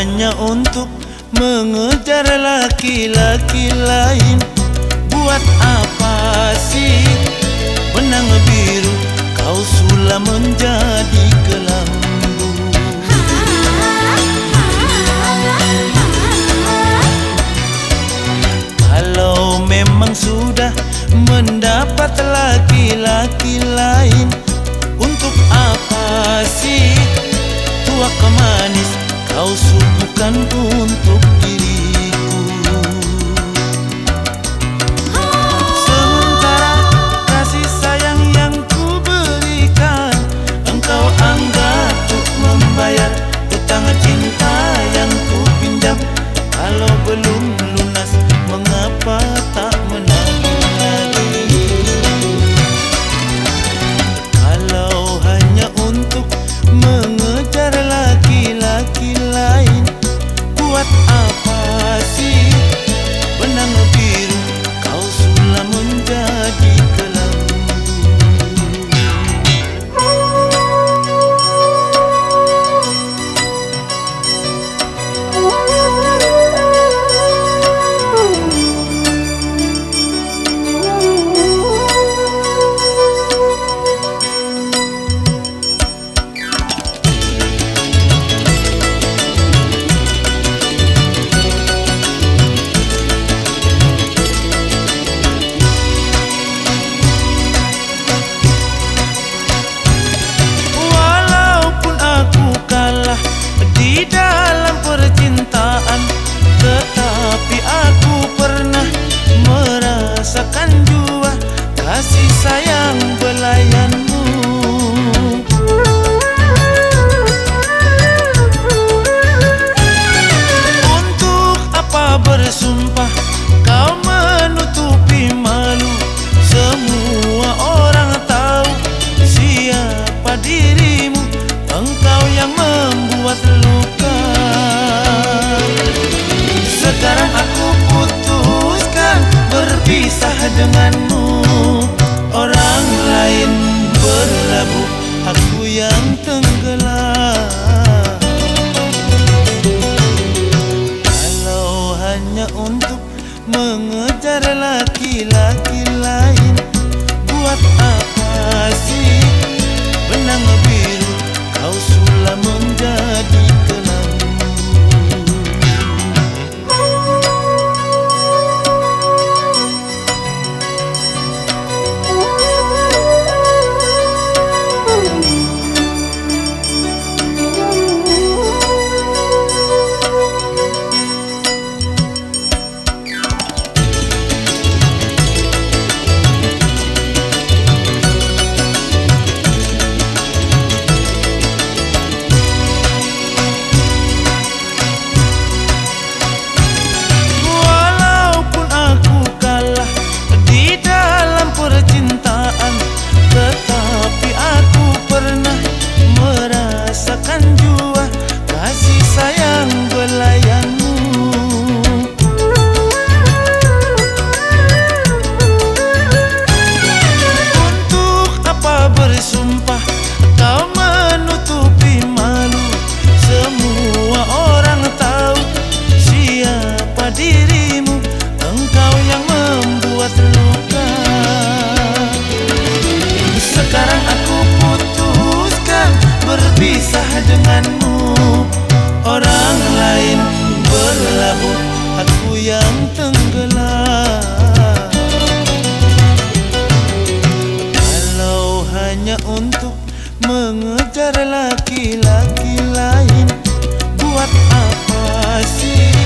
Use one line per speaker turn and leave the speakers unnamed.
hanya Untuk mengejar laki-laki lain Buat apa buah kemanis kau suguhkan untuk diri. yang tenggelam. Kalau hanya untuk mengejar laki-laki lain Buat apa sih? Benang biru kau sulam menjadi yang tenggelam. Kalau hanya untuk mengejar laki-laki lain Buat apa sih?